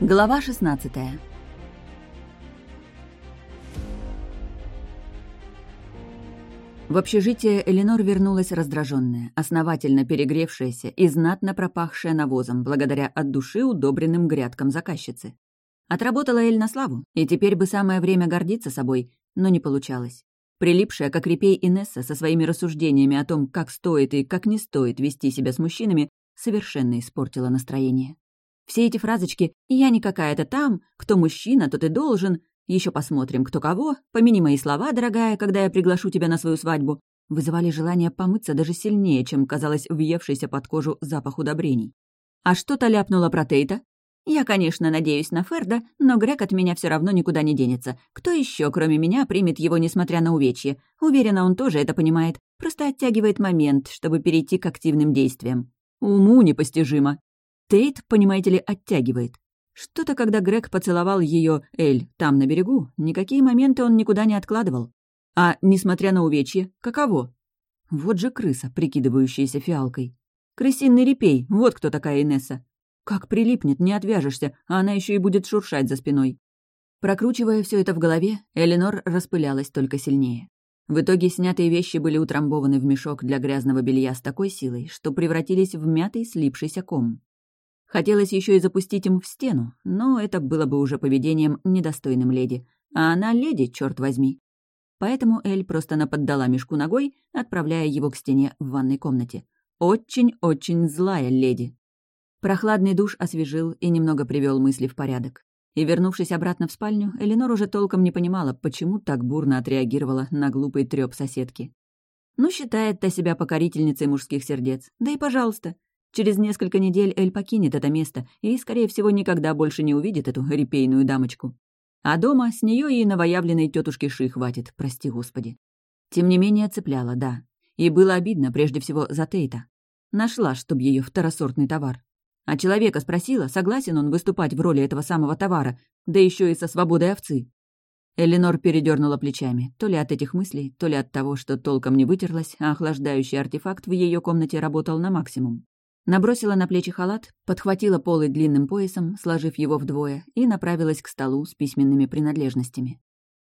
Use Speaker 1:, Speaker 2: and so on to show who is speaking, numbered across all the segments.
Speaker 1: Глава 16 В общежитие Эленор вернулась раздраженная, основательно перегревшаяся и знатно пропахшая навозом, благодаря от души удобренным грядкам заказчицы. Отработала Эль на славу, и теперь бы самое время гордиться собой, но не получалось. Прилипшая, как репей Инесса, со своими рассуждениями о том, как стоит и как не стоит вести себя с мужчинами, совершенно испортила настроение. Все эти фразочки «я не какая-то там», «кто мужчина, тот и должен», еще посмотрим, кто кого. Помяни мои слова, дорогая, когда я приглашу тебя на свою свадьбу. Вызывали желание помыться даже сильнее, чем казалось въевшийся под кожу запах удобрений. А что-то ляпнула про Тейта. Я, конечно, надеюсь на Ферда, но Грег от меня все равно никуда не денется. Кто еще, кроме меня, примет его, несмотря на увечье? Уверена, он тоже это понимает. Просто оттягивает момент, чтобы перейти к активным действиям. Уму непостижимо. Тейт, понимаете ли, оттягивает. Что-то, когда Грег поцеловал ее Эль там, на берегу, никакие моменты он никуда не откладывал. А, несмотря на увечье, каково? Вот же крыса, прикидывающаяся фиалкой. Крысиный репей, вот кто такая Инесса. Как прилипнет, не отвяжешься, а она еще и будет шуршать за спиной. Прокручивая все это в голове, Эленор распылялась только сильнее. В итоге снятые вещи были утрамбованы в мешок для грязного белья с такой силой, что превратились в мятый слипшийся ком. Хотелось еще и запустить им в стену, но это было бы уже поведением недостойным леди. А она леди, черт возьми. Поэтому Эль просто наподдала мешку ногой, отправляя его к стене в ванной комнате. Очень-очень злая леди. Прохладный душ освежил и немного привел мысли в порядок. И, вернувшись обратно в спальню, Эленор уже толком не понимала, почему так бурно отреагировала на глупый трёп соседки. Ну, считает-то себя покорительницей мужских сердец. Да и пожалуйста. Через несколько недель Эль покинет это место и, скорее всего, никогда больше не увидит эту репейную дамочку. А дома с нее и новоявленной тетушки Ши хватит, прости господи. Тем не менее, цепляла, да. И было обидно, прежде всего, за Тейта. Нашла, чтоб ее второсортный товар. А человека спросила, согласен он выступать в роли этого самого товара, да еще и со свободой овцы. Эленор передернула плечами, то ли от этих мыслей, то ли от того, что толком не вытерлась, а охлаждающий артефакт в ее комнате работал на максимум. Набросила на плечи халат, подхватила полы длинным поясом, сложив его вдвое, и направилась к столу с письменными принадлежностями.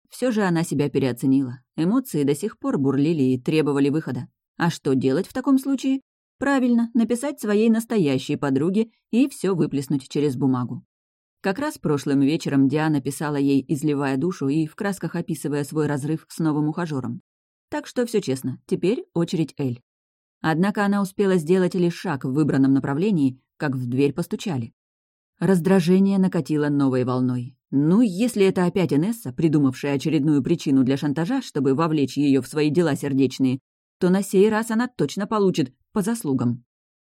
Speaker 1: Все же она себя переоценила. Эмоции до сих пор бурлили и требовали выхода. А что делать в таком случае? Правильно, написать своей настоящей подруге и все выплеснуть через бумагу. Как раз прошлым вечером Диана писала ей, изливая душу и в красках описывая свой разрыв с новым ухажером. Так что все честно, теперь очередь Эль. Однако она успела сделать лишь шаг в выбранном направлении, как в дверь постучали. Раздражение накатило новой волной. Ну, если это опять Инесса, придумавшая очередную причину для шантажа, чтобы вовлечь ее в свои дела сердечные, то на сей раз она точно получит по заслугам.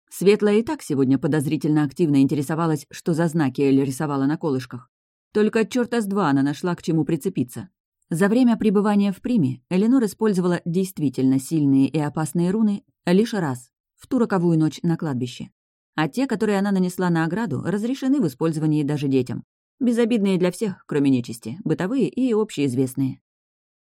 Speaker 1: Светлая и так сегодня подозрительно активно интересовалась, что за знаки Элли рисовала на колышках. Только черта с два она нашла к чему прицепиться. За время пребывания в Приме Эленор использовала действительно сильные и опасные руны лишь раз, в ту роковую ночь на кладбище. А те, которые она нанесла на ограду, разрешены в использовании даже детям. Безобидные для всех, кроме нечисти, бытовые и общеизвестные.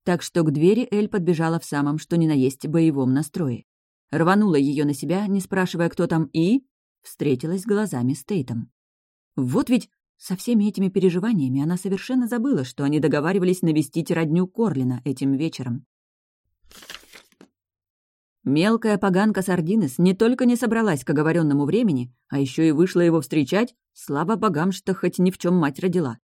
Speaker 1: Так что к двери Эль подбежала в самом, что ни на есть, боевом настрое. Рванула ее на себя, не спрашивая, кто там, и... Встретилась глазами с Тейтом. Вот ведь со всеми этими переживаниями она совершенно забыла, что они договаривались навестить родню Корлина этим вечером. Мелкая поганка Сардинес не только не собралась к оговоренному времени, а еще и вышла его встречать, слава богам, что хоть ни в чем мать родила.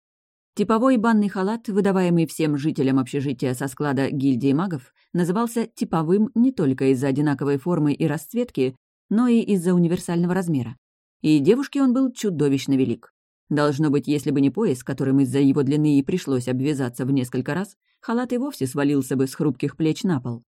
Speaker 1: Типовой банный халат, выдаваемый всем жителям общежития со склада гильдии магов, назывался типовым не только из-за одинаковой формы и расцветки, но и из-за универсального размера. И девушке он был чудовищно велик. Должно быть, если бы не пояс, которым из-за его длины и пришлось обвязаться в несколько раз, халат и вовсе свалился бы с хрупких плеч на пол.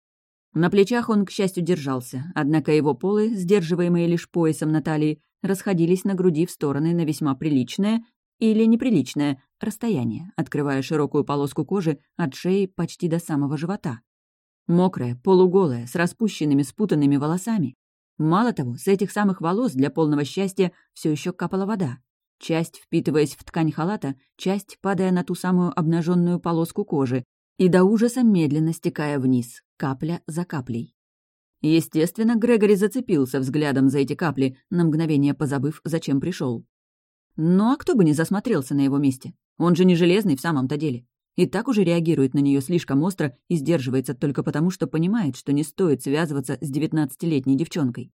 Speaker 1: На плечах он, к счастью, держался, однако его полы, сдерживаемые лишь поясом на талии, расходились на груди в стороны на весьма приличное или неприличное расстояние, открывая широкую полоску кожи от шеи почти до самого живота. Мокрая, полуголая, с распущенными спутанными волосами. Мало того, с этих самых волос для полного счастья все еще капала вода. Часть впитываясь в ткань халата, часть падая на ту самую обнаженную полоску кожи и до ужаса медленно стекая вниз, капля за каплей. Естественно, Грегори зацепился взглядом за эти капли, на мгновение позабыв, зачем пришел. Ну а кто бы не засмотрелся на его месте? Он же не железный в самом-то деле. И так уже реагирует на нее слишком остро и сдерживается только потому, что понимает, что не стоит связываться с девятнадцатилетней девчонкой.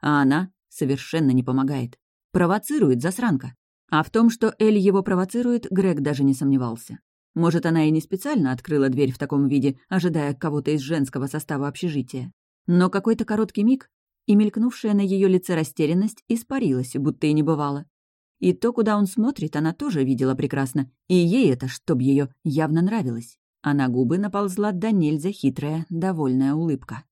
Speaker 1: А она совершенно не помогает. Провоцирует засранка. А в том, что Эль его провоцирует, Грег даже не сомневался. Может, она и не специально открыла дверь в таком виде, ожидая кого-то из женского состава общежития. Но какой-то короткий миг, и мелькнувшая на ее лице растерянность испарилась, будто и не бывало. И то, куда он смотрит, она тоже видела прекрасно, и ей это, чтоб ее явно нравилось. А на губы наползла до нельзя хитрая, довольная улыбка.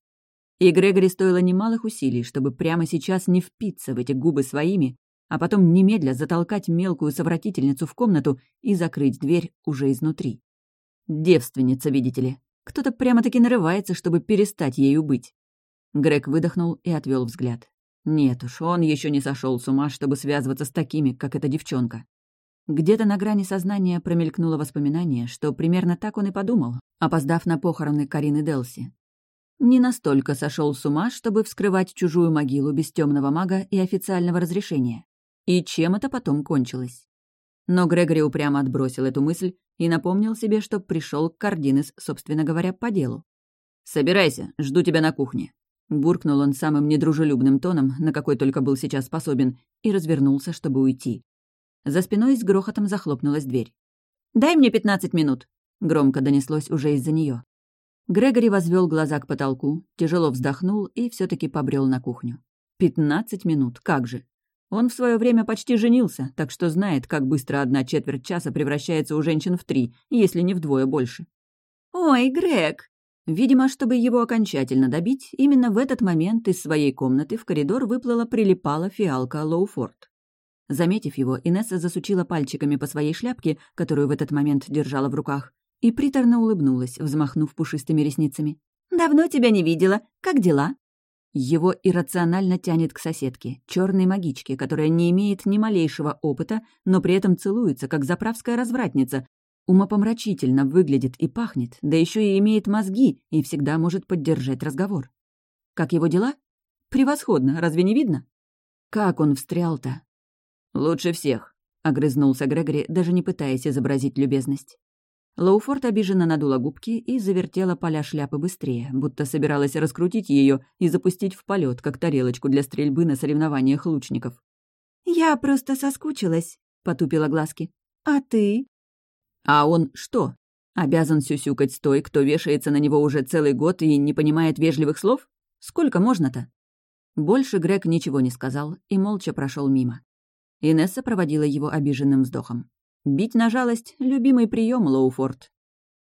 Speaker 1: И Грегори стоило немалых усилий, чтобы прямо сейчас не впиться в эти губы своими, а потом немедля затолкать мелкую совратительницу в комнату и закрыть дверь уже изнутри. Девственница, видите ли. Кто-то прямо-таки нарывается, чтобы перестать ею быть. Грег выдохнул и отвел взгляд. Нет уж, он еще не сошел с ума, чтобы связываться с такими, как эта девчонка. Где-то на грани сознания промелькнуло воспоминание, что примерно так он и подумал, опоздав на похороны Карины Делси. Не настолько сошел с ума, чтобы вскрывать чужую могилу без темного мага и официального разрешения. И чем это потом кончилось? Но Грегори упрямо отбросил эту мысль и напомнил себе, что пришел к Кардинес, собственно говоря, по делу. «Собирайся, жду тебя на кухне», Буркнул он самым недружелюбным тоном, на какой только был сейчас способен, и развернулся, чтобы уйти. За спиной с грохотом захлопнулась дверь. «Дай мне пятнадцать минут!» — громко донеслось уже из-за нее. Грегори возвел глаза к потолку, тяжело вздохнул и все таки побрел на кухню. «Пятнадцать минут, как же!» Он в свое время почти женился, так что знает, как быстро одна четверть часа превращается у женщин в три, если не вдвое больше. «Ой, Грег!» Видимо, чтобы его окончательно добить, именно в этот момент из своей комнаты в коридор выплыла прилипала фиалка Лоуфорд. Заметив его, Инесса засучила пальчиками по своей шляпке, которую в этот момент держала в руках, и приторно улыбнулась, взмахнув пушистыми ресницами. «Давно тебя не видела. Как дела?» Его иррационально тянет к соседке, черной магичке, которая не имеет ни малейшего опыта, но при этом целуется, как заправская развратница, умопомрачительно выглядит и пахнет, да еще и имеет мозги и всегда может поддержать разговор. Как его дела? Превосходно, разве не видно? Как он встрял-то? Лучше всех, огрызнулся Грегори, даже не пытаясь изобразить любезность. Лоуфорд обиженно надула губки и завертела поля шляпы быстрее, будто собиралась раскрутить ее и запустить в полет, как тарелочку для стрельбы на соревнованиях лучников. «Я просто соскучилась», — потупила глазки. «А ты?» А он что? Обязан сюсюкать с той, кто вешается на него уже целый год и не понимает вежливых слов? Сколько можно-то? Больше Грег ничего не сказал и молча прошел мимо. Инесса проводила его обиженным вздохом. Бить на жалость — любимый прием Лоуфорд.